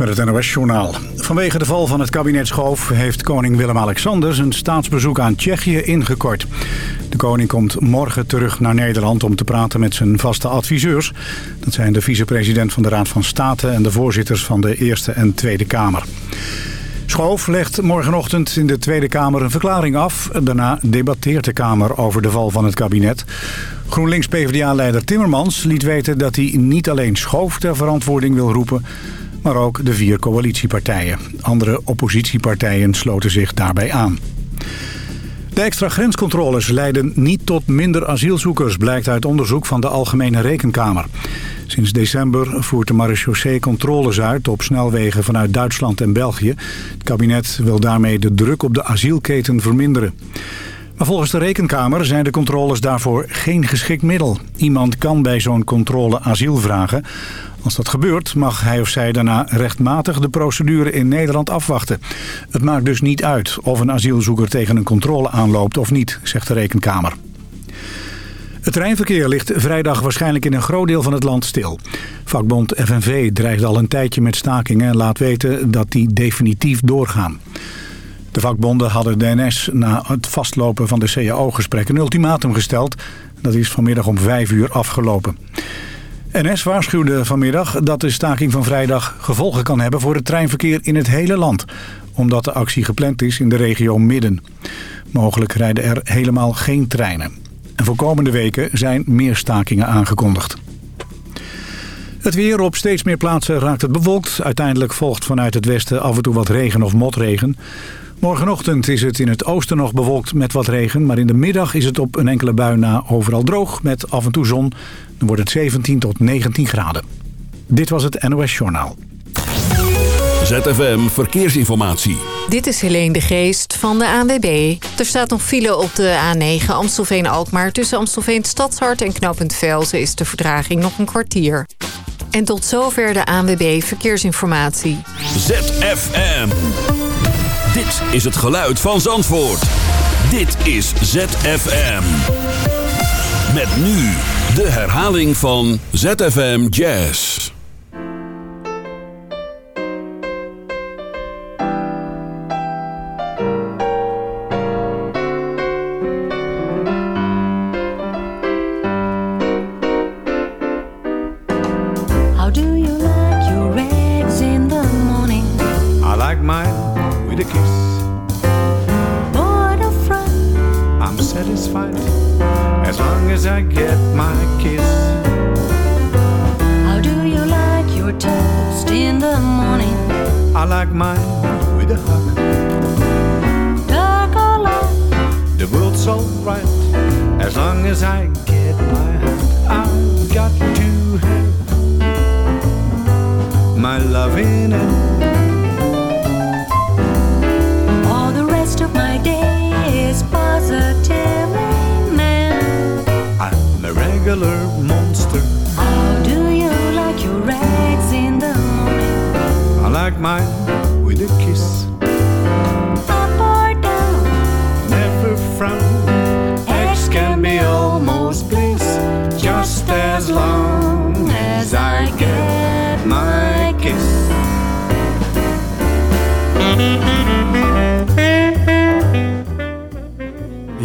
met het NOS-journaal. Vanwege de val van het kabinet Schoof heeft koning Willem-Alexander zijn staatsbezoek aan Tsjechië ingekort. De koning komt morgen terug naar Nederland om te praten met zijn vaste adviseurs. Dat zijn de vicepresident van de Raad van State en de voorzitters van de Eerste en Tweede Kamer. Schoof legt morgenochtend in de Tweede Kamer een verklaring af. Daarna debatteert de Kamer over de val van het kabinet. GroenLinks-PVDA-leider Timmermans liet weten dat hij niet alleen Schoof ter verantwoording wil roepen... maar ook de vier coalitiepartijen. Andere oppositiepartijen sloten zich daarbij aan. De extra grenscontroles leiden niet tot minder asielzoekers... blijkt uit onderzoek van de Algemene Rekenkamer. Sinds december voert de marechaussee controles uit op snelwegen vanuit Duitsland en België. Het kabinet wil daarmee de druk op de asielketen verminderen. Maar volgens de Rekenkamer zijn de controles daarvoor geen geschikt middel. Iemand kan bij zo'n controle asiel vragen. Als dat gebeurt mag hij of zij daarna rechtmatig de procedure in Nederland afwachten. Het maakt dus niet uit of een asielzoeker tegen een controle aanloopt of niet, zegt de Rekenkamer. Het treinverkeer ligt vrijdag waarschijnlijk in een groot deel van het land stil. Vakbond FNV dreigt al een tijdje met stakingen en laat weten dat die definitief doorgaan. De vakbonden hadden de NS na het vastlopen van de CAO-gesprek een ultimatum gesteld. Dat is vanmiddag om vijf uur afgelopen. NS waarschuwde vanmiddag dat de staking van vrijdag gevolgen kan hebben voor het treinverkeer in het hele land. Omdat de actie gepland is in de regio Midden. Mogelijk rijden er helemaal geen treinen. En voor komende weken zijn meer stakingen aangekondigd. Het weer op steeds meer plaatsen raakt het bewolkt. Uiteindelijk volgt vanuit het westen af en toe wat regen of motregen. Morgenochtend is het in het oosten nog bewolkt met wat regen... maar in de middag is het op een enkele bui na overal droog met af en toe zon. Dan wordt het 17 tot 19 graden. Dit was het NOS Journaal. ZFM Verkeersinformatie. Dit is Helene de Geest van de ANWB. Er staat nog file op de A9 Amstelveen-Alkmaar. Tussen Amstelveen Stadshart en Knooppunt Velzen is de vertraging nog een kwartier. En tot zover de ANWB Verkeersinformatie. ZFM. Dit is het geluid van Zandvoort. Dit is ZFM. Met nu de herhaling van ZFM Jazz.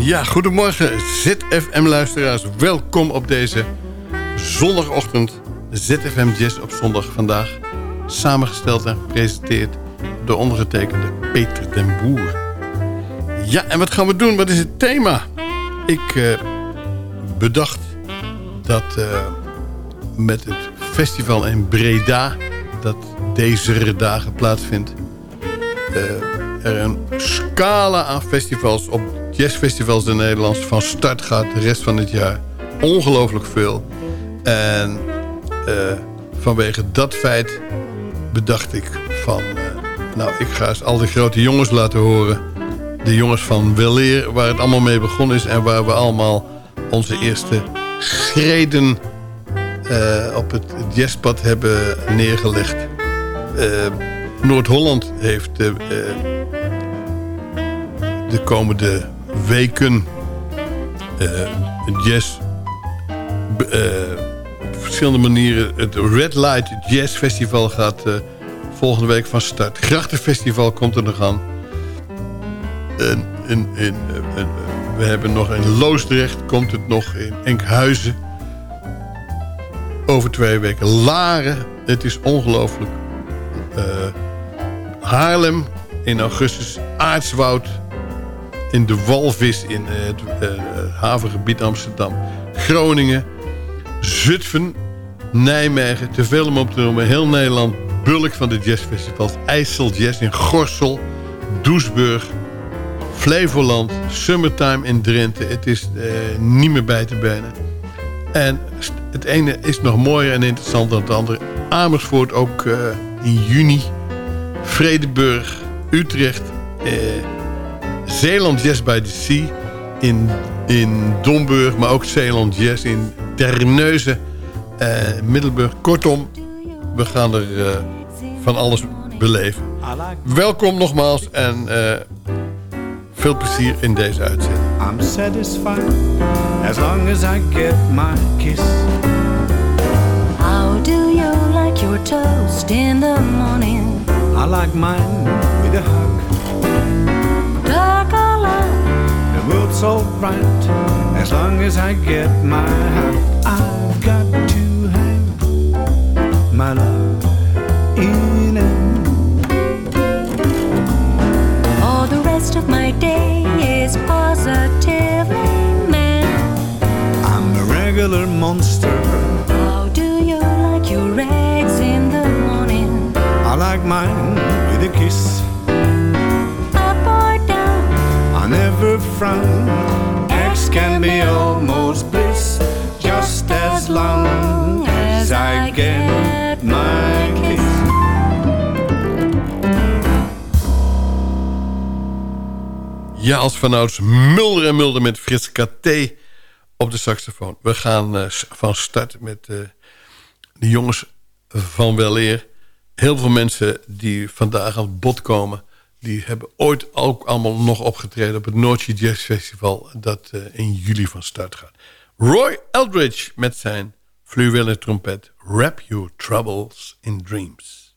Ja, goedemorgen ZFM-luisteraars. Welkom op deze zondagochtend. ZFM Jazz op zondag vandaag. Samengesteld en gepresenteerd door ondergetekende Peter den Boer. Ja, en wat gaan we doen? Wat is het thema? Ik eh, bedacht dat eh, met het festival in Breda... dat deze dagen plaatsvindt... eh, er een scala aan festivals op jazzfestivals in Nederland van start gaat de rest van het jaar. Ongelooflijk veel. En eh, vanwege dat feit bedacht ik van... eh, nou, ik ga eens al die grote jongens laten horen. De jongens van Weleer, waar het allemaal mee begonnen is... en waar we allemaal onze eerste schreden op het jazzpad hebben neergelegd. Noord-Holland heeft... eh, eh, de komende weken eh, jazz op verschillende manieren het Red Light Jazz Festival gaat volgende week van start. Grachtenfestival komt er nog aan. We hebben nog in Loosdrecht, komt het nog in Enkhuizen. Over twee weken Laren. Het is ongelooflijk. Haarlem in augustus. Aartswoud in de Walvis in het uh, havengebied Amsterdam. Groningen. Zutphen. Nijmegen. Te veel om op te noemen. Heel Nederland. Bulk van de jazzfestivals. IJssel Jazz in Gorsel. Doesburg. Flevoland. Summertime in Drenthe. Het is uh, niet meer bij te benen. En het ene is nog mooier en interessanter dan het andere. Amersfoort ook uh, in juni. Vredeburg. Utrecht. Uh, Zeeland Jazz by the Sea. In, in Domburg. Maar ook Zeeland Jazz in Terneuzen. Uh, Middelburg. Kortom, we gaan er van alles beleven. Welkom nogmaals en veel plezier in deze uitzending. I'm satisfied as long as I get my kiss. How do you like your toast in the morning? I like mine with a hug. Dark or light? The world's so bright as long as I get my hug. I've got to have my love in it. All the rest of my day is positively man. I'm a regular monster. Like mine with a kiss. Up or down? I never frown. Eggs can be almost bliss, just as long as I get my kiss. Ja, als vanouds Mulder en Mulder met Frits Katé op de saxofoon. We gaan uh, van start met uh, de jongens van Weleer. Heel veel mensen die vandaag aan het bod komen... die hebben ooit ook allemaal nog opgetreden... op het Noordje Jazz Festival... dat uh, in juli van start gaat. Roy Eldridge met zijn fluwelen trompet... Wrap Your Troubles in Dreams.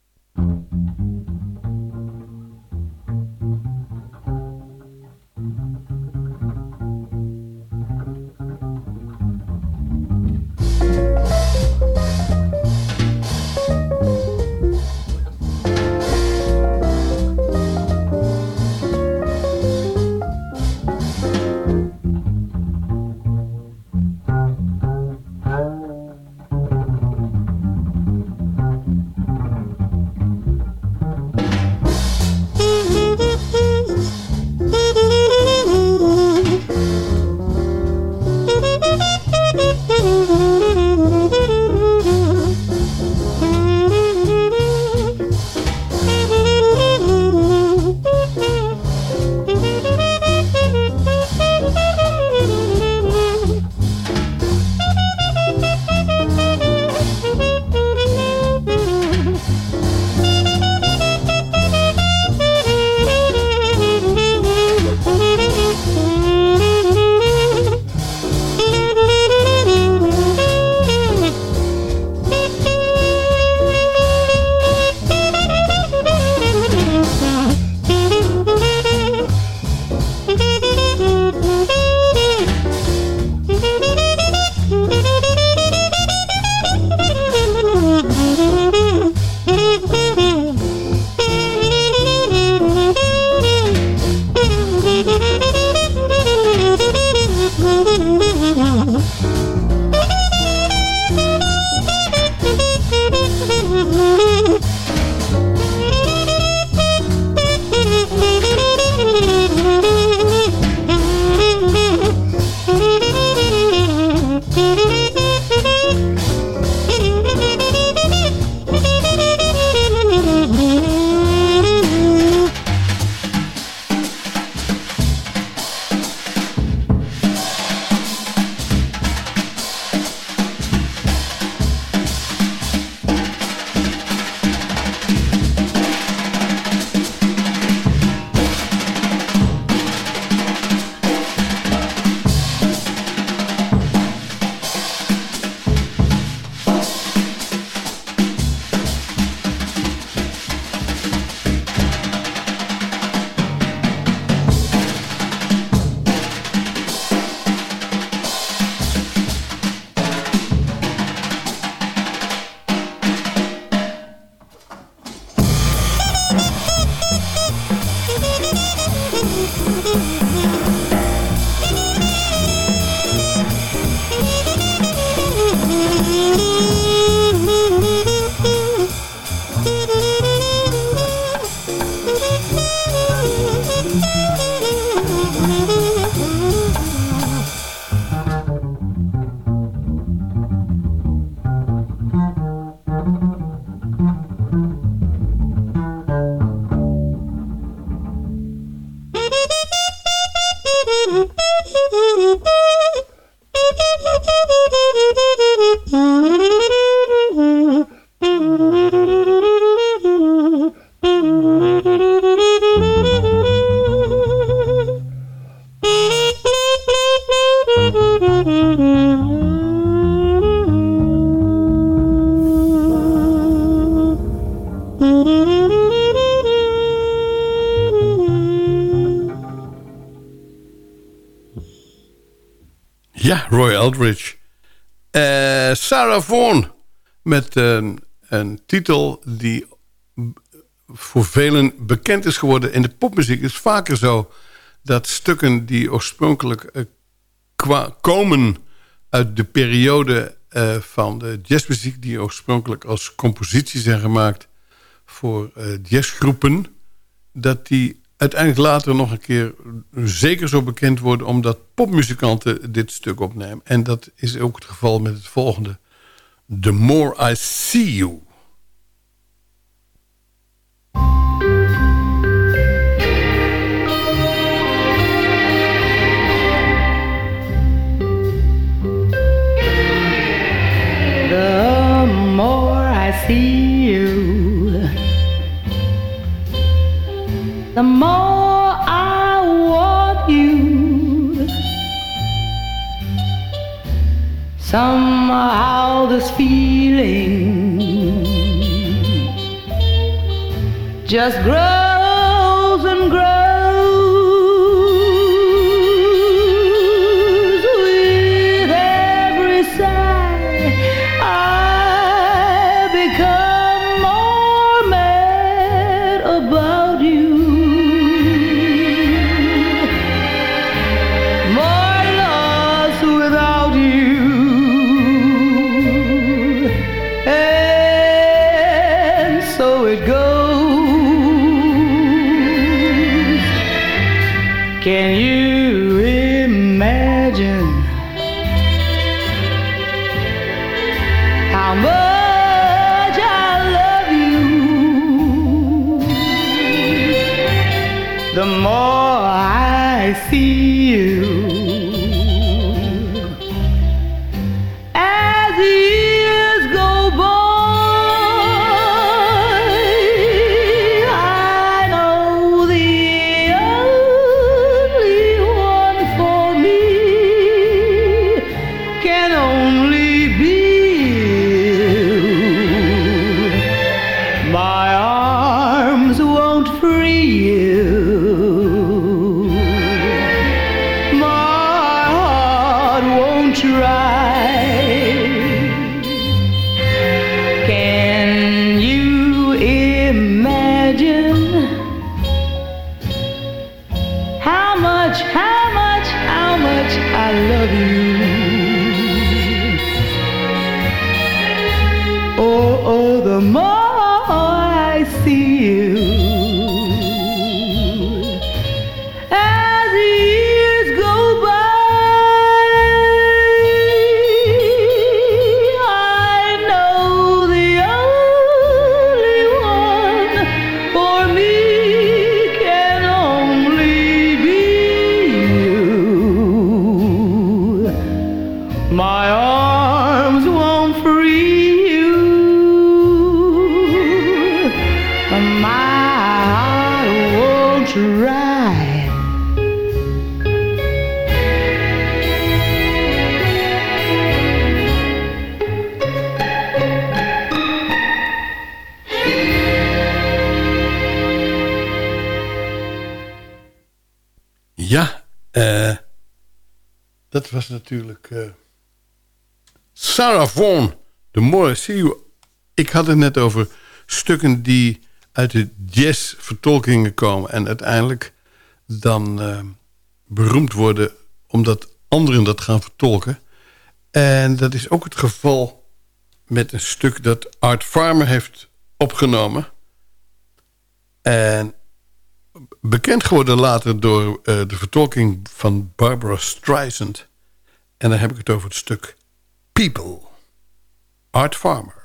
Ja, Roy Eldridge. Uh, Sarah Vaughan met een, een titel die voor velen bekend is geworden. In de popmuziek is vaker zo dat stukken die oorspronkelijk uh, komen uit de periode uh, van de jazzmuziek... die oorspronkelijk als compositie zijn gemaakt voor jazzgroepen... dat die uiteindelijk later nog een keer zeker zo bekend worden... omdat popmuzikanten dit stuk opnemen. En dat is ook het geval met het volgende. The More I See You. The more I see The more I want you. Somehow this feeling Just grows and grows more I see Ja, eh, dat was natuurlijk eh, Sarah Vaughan, The More I See You. Ik had het net over stukken die uit de jazz-vertolkingen komen... en uiteindelijk dan eh, beroemd worden omdat anderen dat gaan vertolken. En dat is ook het geval met een stuk dat Art Farmer heeft opgenomen... En bekend geworden later door eh, de vertolking van Barbara Streisand. En dan heb ik het over het stuk People. Art Farmer.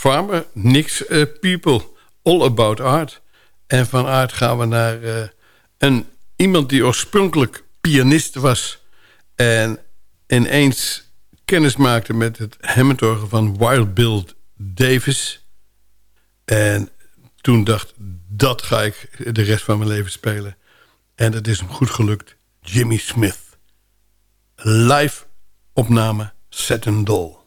Farmer, Niks eh, People, All About Art. En van Art gaan we naar eh, een, iemand die oorspronkelijk pianist was... en ineens kennis maakte met het Hammondorgel van Wild Bill Davis. En toen dacht, dat ga ik de rest van mijn leven spelen. En dat is hem goed gelukt. Jimmy Smith. Live opname Satin Doll.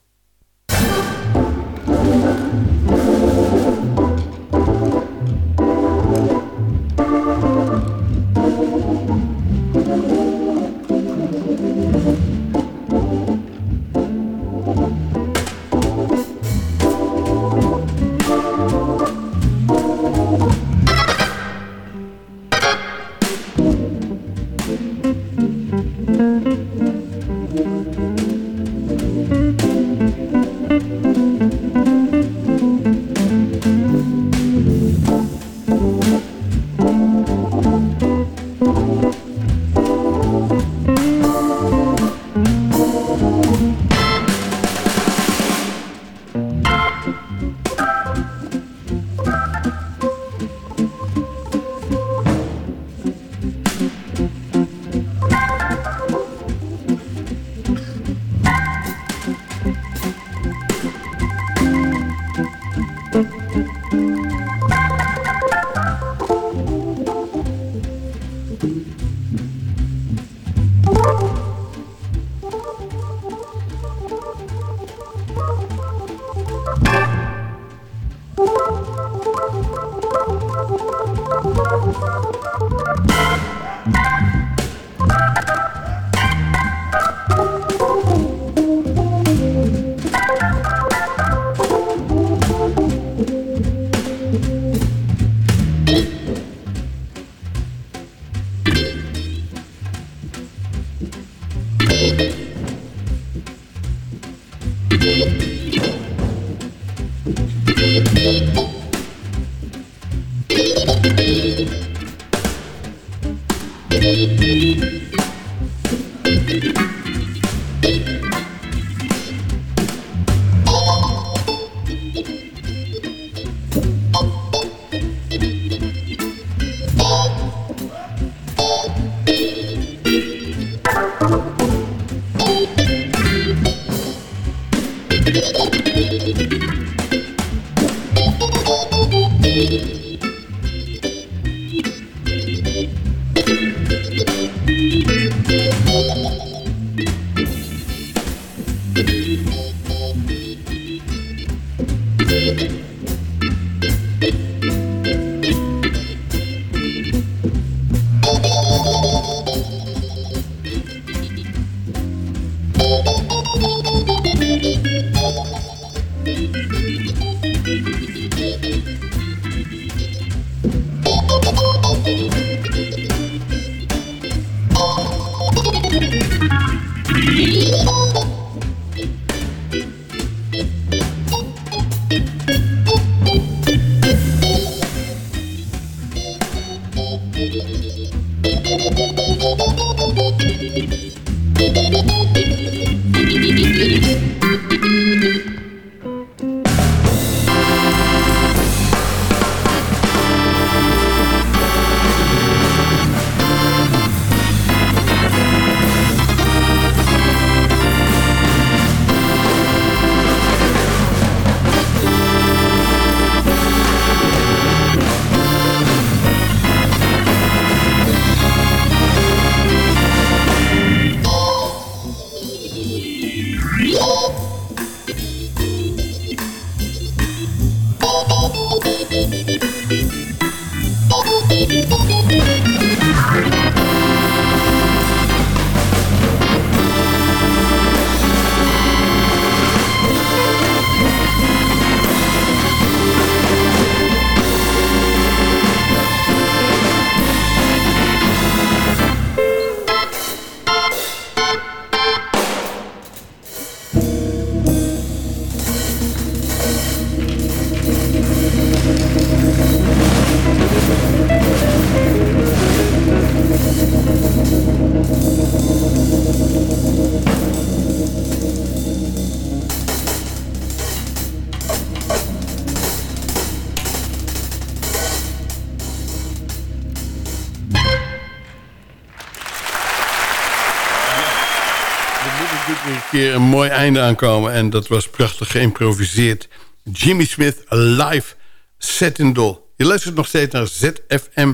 Een mooi einde aankomen. En dat was prachtig geïmproviseerd. Jimmy Smith live set in doll. Je luistert nog steeds naar ZFM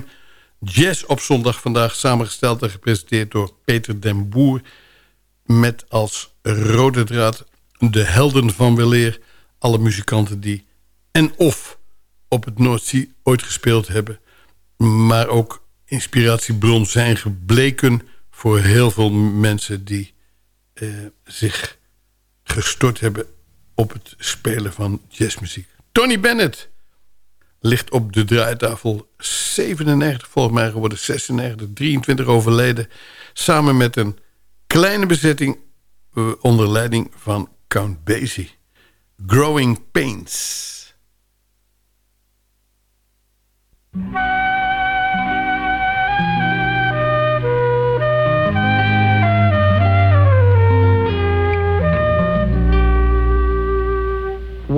Jazz op zondag. Vandaag samengesteld en gepresenteerd door Peter den Boer. Met als rode draad de helden van weleer. Alle muzikanten die en of op het Noordzee ooit gespeeld hebben. Maar ook inspiratiebron zijn gebleken voor heel veel mensen die eh, zich gestort hebben op het spelen van jazzmuziek. Tony Bennett ligt op de draaitafel 97 volgens mij geworden, 96, 23 overleden. Samen met een kleine bezetting uh, onder leiding van Count Basie. Growing Pains.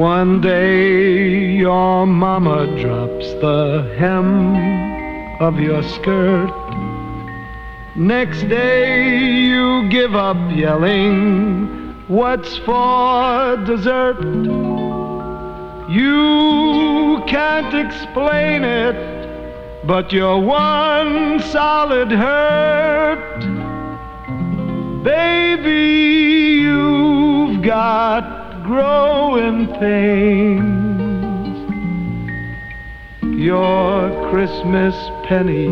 One day your mama drops the hem of your skirt. Next day you give up yelling, What's for dessert? You can't explain it, but you're one solid hurt. Baby, you've got growing pains. your Christmas penny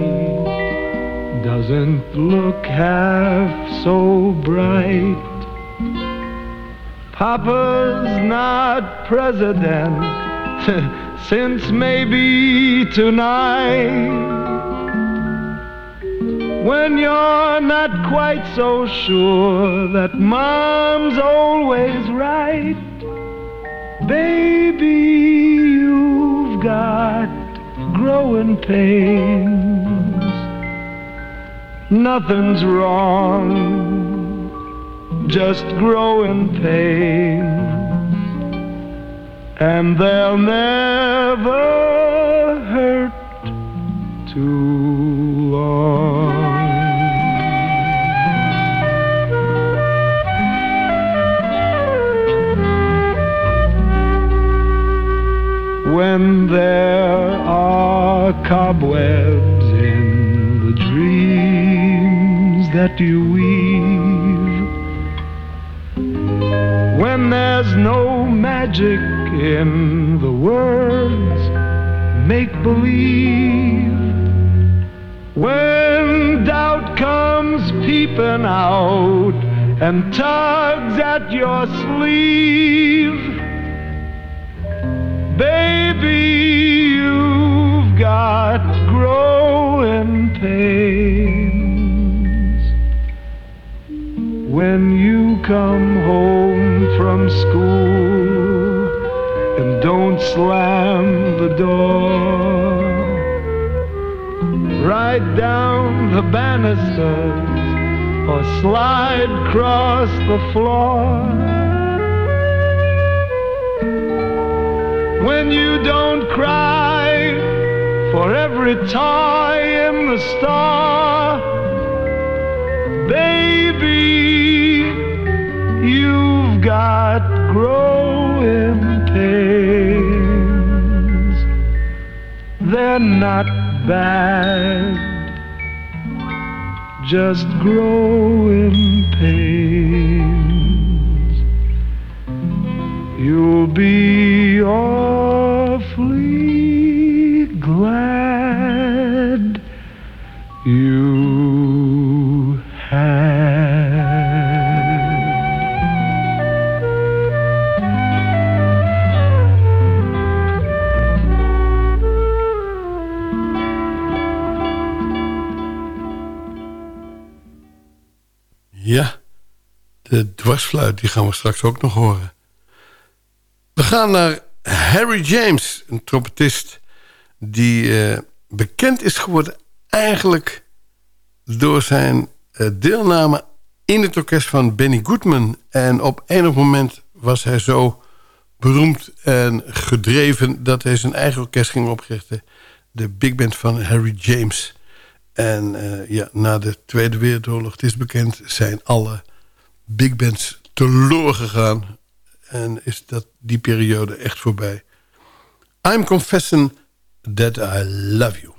doesn't look half so bright. Papa's not president since maybe tonight. When you're not quite so sure that mom's always right, baby, you've got growing pains. Nothing's wrong, just growing pains. And they'll never hurt too long. When there are cobwebs in the dreams that you weave, when there's no magic in the words make believe, when doubt comes peeping out and tugs at your sleeve. Baby, you've got growing pains. When you come home from school and don't slam the door, ride down the banisters or slide across the floor. when you don't cry for every toy in the store. Baby, you've got growing pains. They're not bad, just growing pains. You'll be awfully glad you de dwarsfluit, die gaan we straks ook nog horen. We gaan naar Harry James, een trompetist... die eh, bekend is geworden eigenlijk door zijn eh, deelname in het orkest van Benny Goodman. En op enig moment was hij zo beroemd en gedreven... dat hij zijn eigen orkest ging oprichten. De big band van Harry James. En eh, ja, na de Tweede Wereldoorlog, het is bekend... zijn alle big bands teloor gegaan. En is dat die periode echt voorbij. I'm confessing that I love you.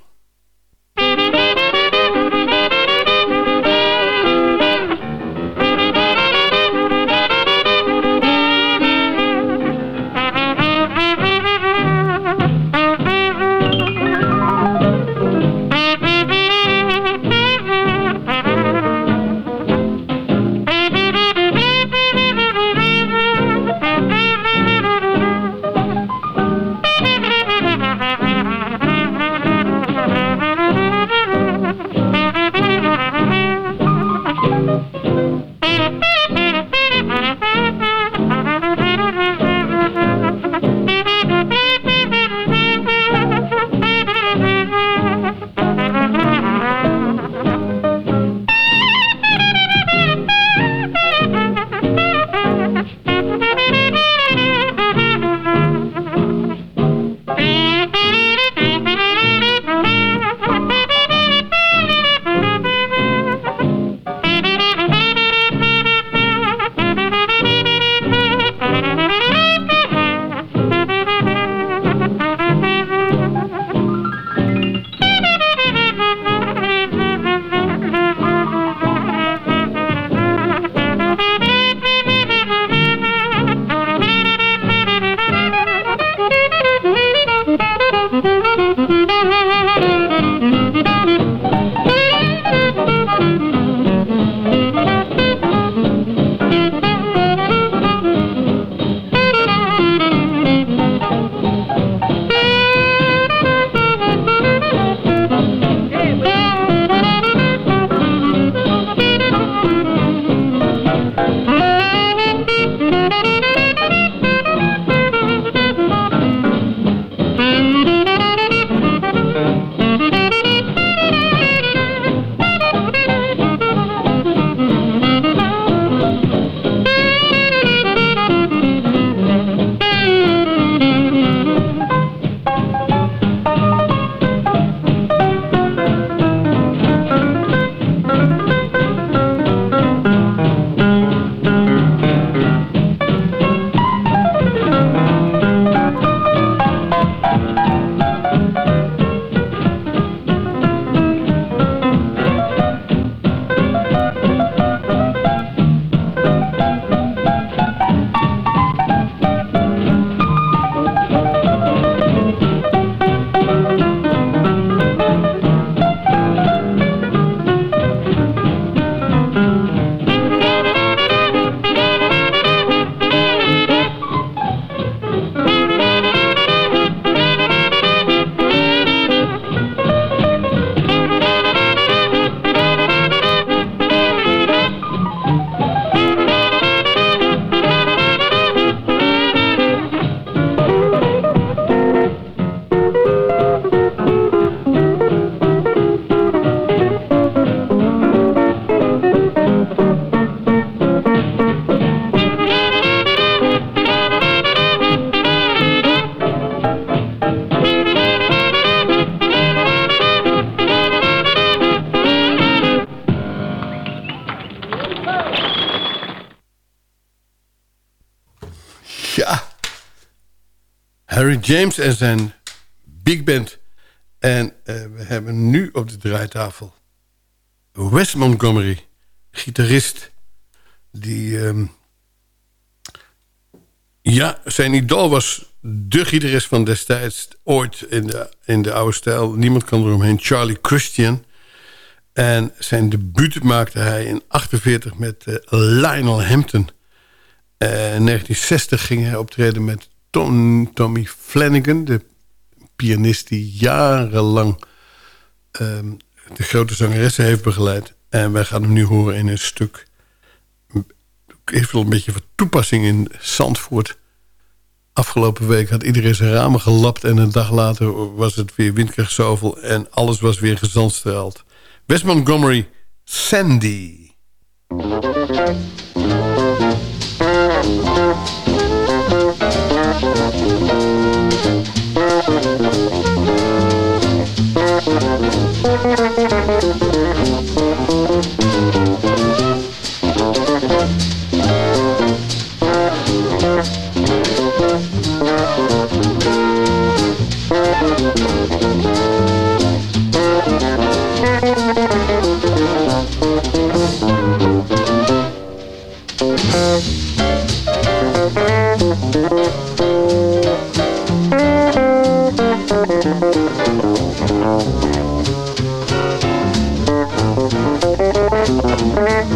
James en zijn big band. En eh, we hebben nu op de draaitafel Wes Montgomery, gitarist. Die, ehm, ja, zijn idool was de gitarist van destijds, ooit in de, in de oude stijl. Niemand kan eromheen, Charlie Christian. En zijn debuut maakte hij in 48 met uh, Lionel Hampton. Uh, in 1960 ging hij optreden met Tom, Tommy Flanagan, de pianist die jarenlang um, de grote zangeressen heeft begeleid. En wij gaan hem nu horen in een stuk. Heeft wel een beetje van toepassing in Zandvoort. Afgelopen week had iedereen zijn ramen gelapt... en een dag later was het weer windkracht en alles was weer gezandstraald. West Montgomery, Sandy. Thank Montgomery,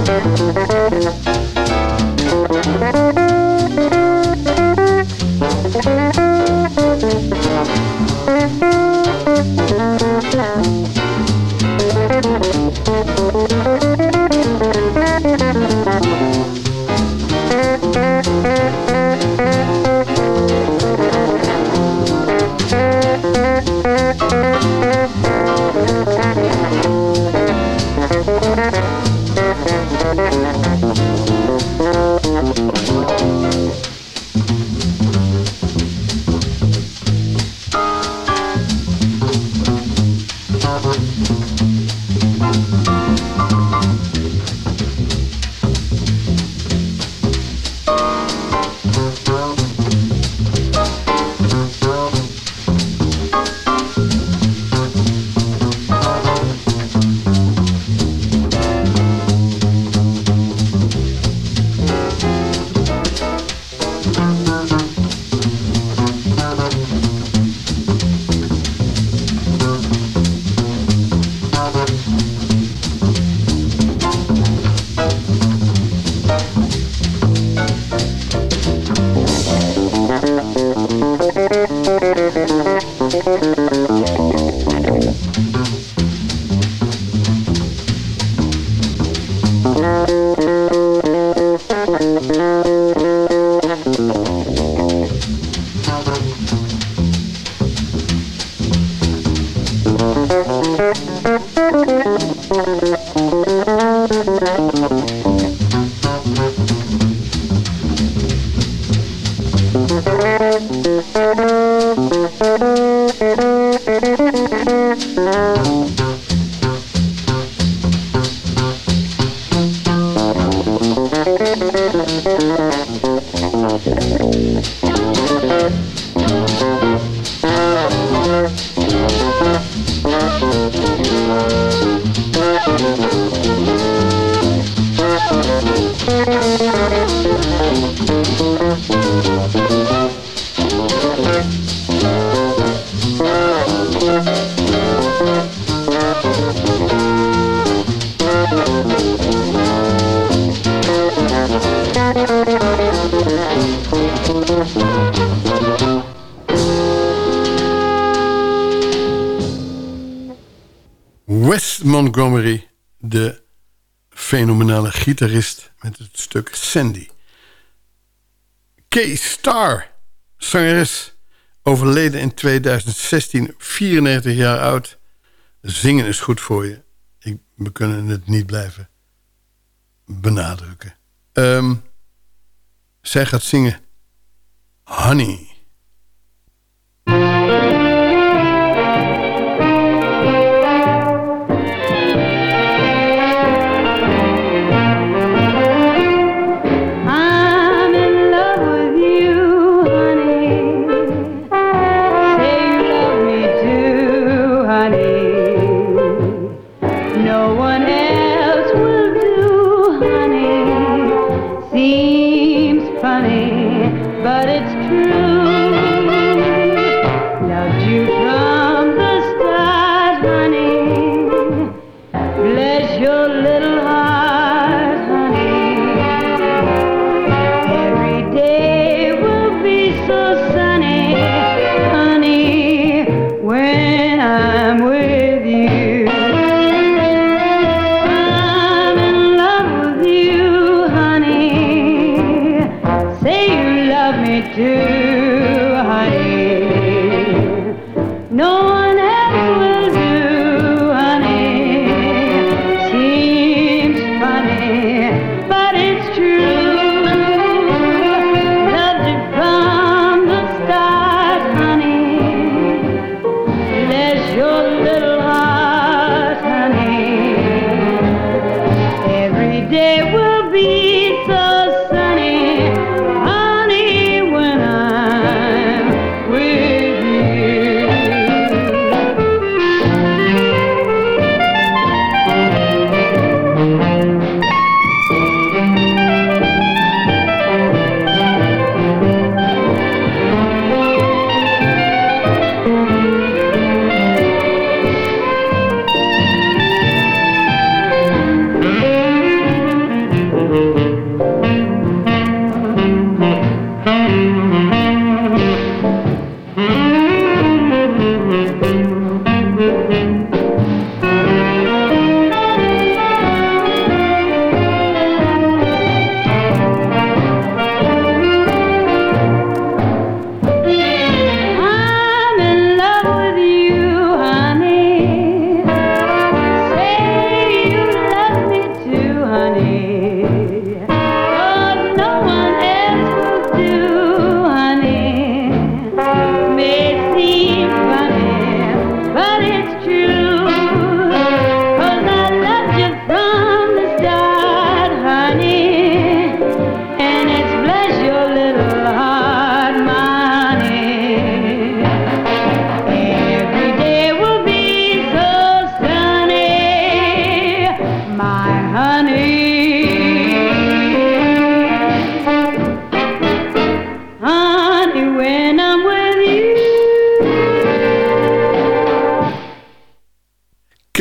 gitarist met het stuk Sandy. Kay Star, zangeres, overleden in 2016, 94 jaar oud. Zingen is goed voor je. Ik, we kunnen het niet blijven benadrukken. Um, zij gaat zingen honey.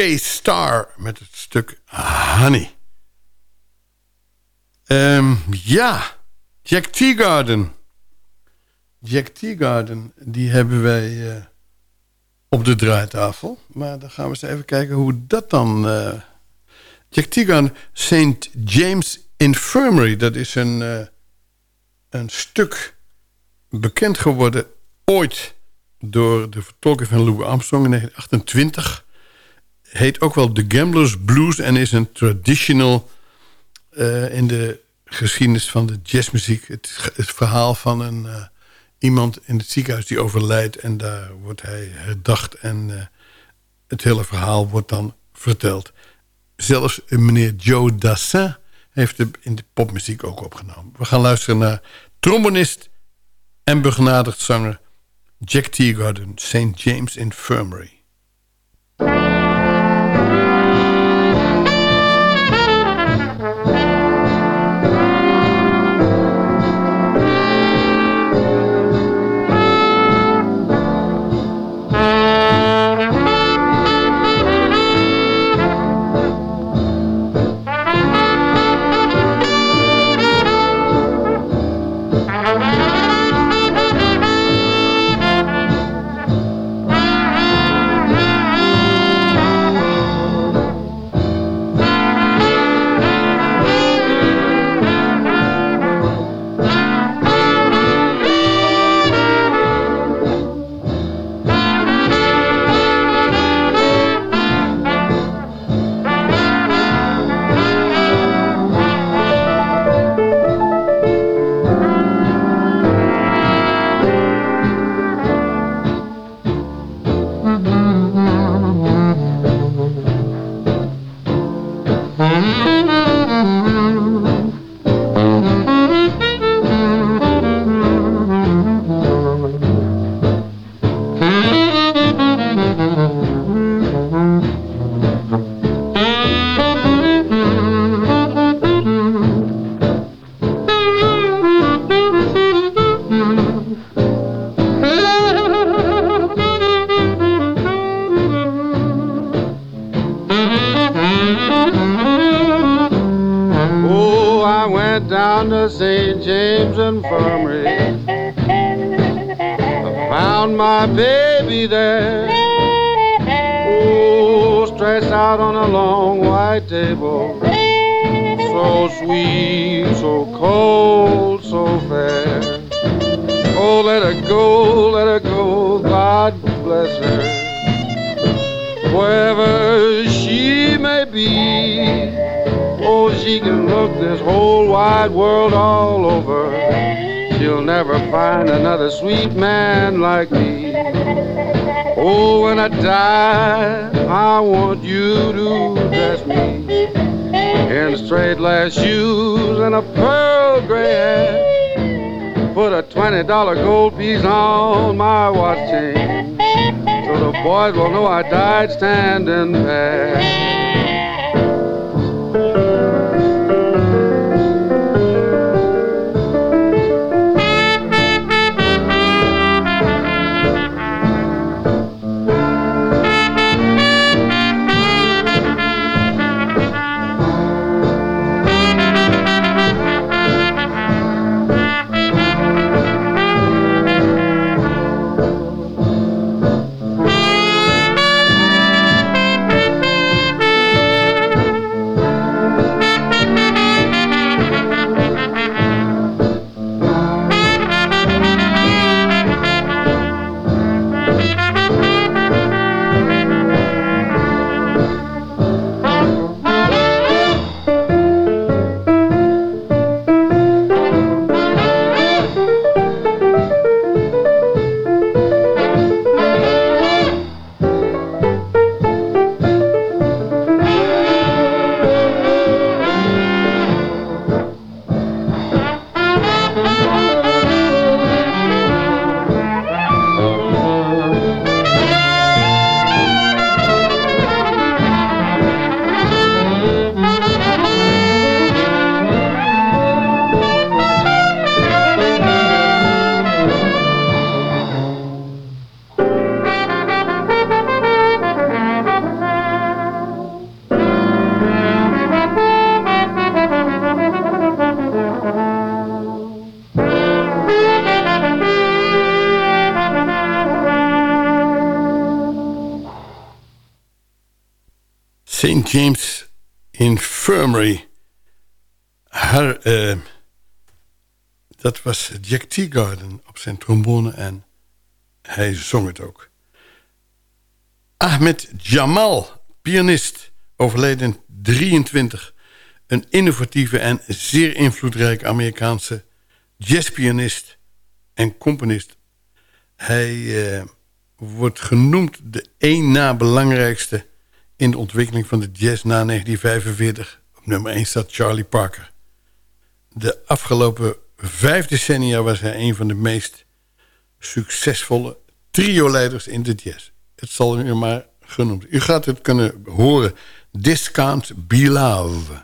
K-Star met het stuk Honey. Ehm, ja, Jack Teagarden. Jack Teagarden, die hebben wij eh, op de draaitafel. Maar dan gaan we eens even kijken hoe dat dan... eh, Jack Teagarden, St. James Infirmary. Dat is een, eh, een stuk bekend geworden ooit... door de vertolking van Louis Armstrong in 1928 heet ook wel The Gamblers Blues... en is een traditional eh, in de geschiedenis van de jazzmuziek. Het, verhaal van een, eh, iemand in het ziekenhuis die overlijdt... en daar wordt hij herdacht en eh, het hele verhaal wordt dan verteld. Zelfs meneer Joe Dassin heeft het in de popmuziek ook opgenomen. We gaan luisteren naar trombonist en begenadigd zanger... Jack Teagarden, St. James Infirmary. Oh, I want you to dress me in straight lace shoes and a pearl gray hat. Put a $20 gold piece on my watch chain so the boys will know I died standing there. Jack Teagarden op zijn trombone en hij zong het ook. Ahmed Jamal, pianist, overleden 23. Een innovatieve en zeer invloedrijke Amerikaanse jazzpianist en componist. Hij eh, wordt genoemd de één na belangrijkste in de ontwikkeling van de jazz na 1945. Op nummer 1 staat Charlie Parker. De afgelopen vijf decennia was hij een van de meest succesvolle trio-leiders in de jazz. Het zal u maar genoemd. U gaat het kunnen horen. Discount Be Love.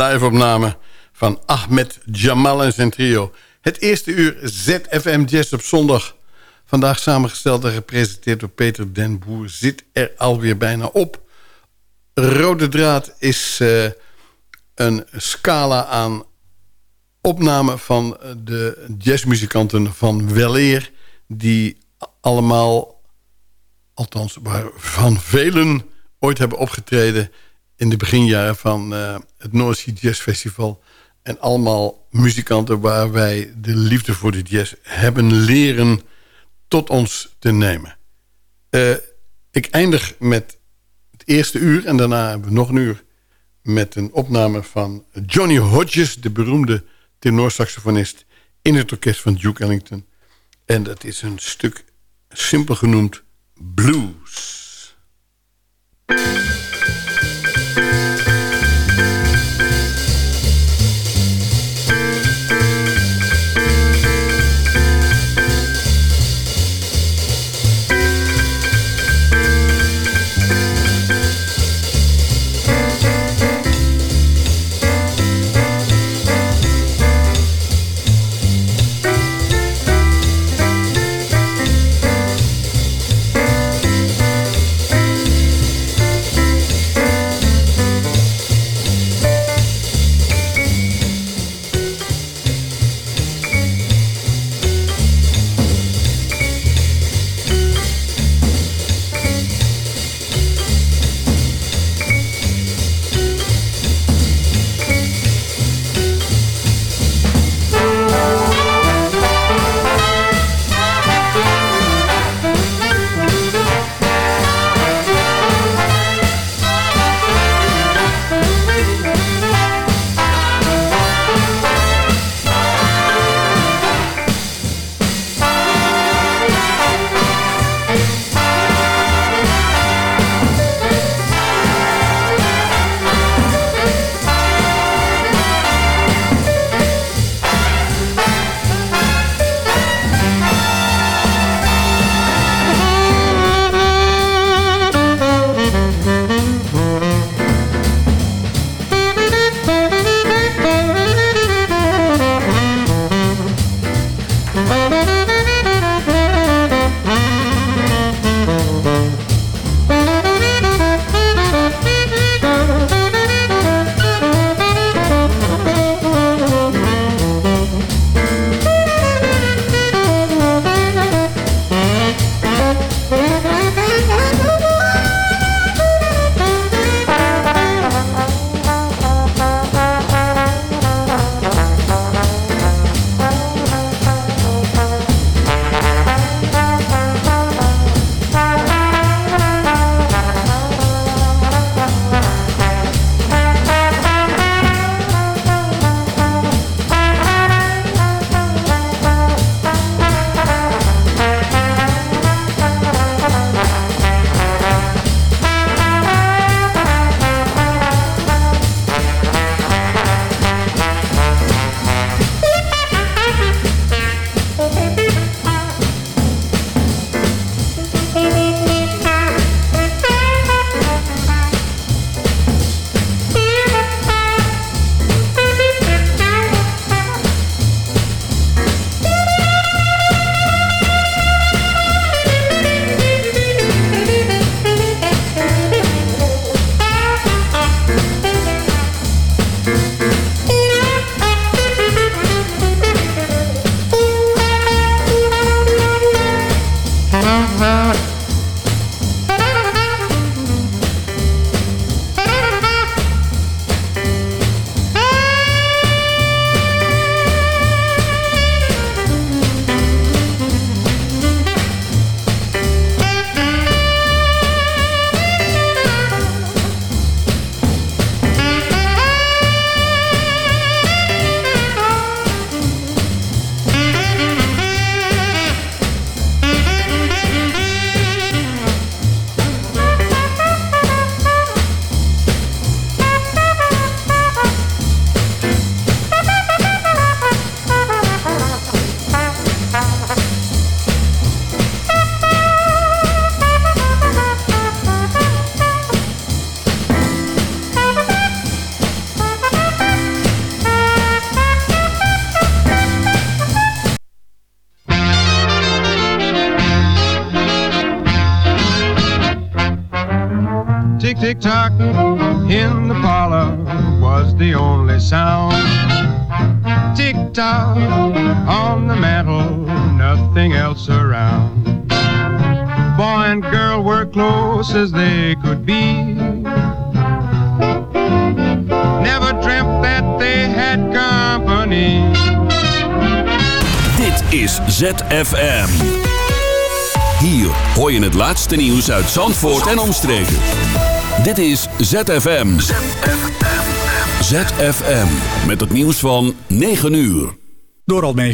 Live-opname van Ahmed Jamal en zijn trio. Het eerste uur ZFM Jazz op zondag. Vandaag samengesteld en gepresenteerd door Peter den Boer. Zit er alweer bijna op. Rode draad is uh, een scala aan opname van de jazzmuzikanten van Weleer... die allemaal, althans van velen ooit hebben opgetreden... in de beginjaren van uh, het North Sea Jazz Festival. En allemaal muzikanten waar wij de liefde voor de jazz hebben leren tot ons te nemen. Uh, ik eindig met het eerste uur en daarna hebben we nog een uur... met een opname van Johnny Hodges, de beroemde tenorsaxofonist... in het orkest van Duke Ellington. En dat is een stuk simpel genoemd blues. laatste nieuws uit Zandvoort en omstreken. Dit is ZFM. ZFM. Met het nieuws van 9 uur. Door al 9.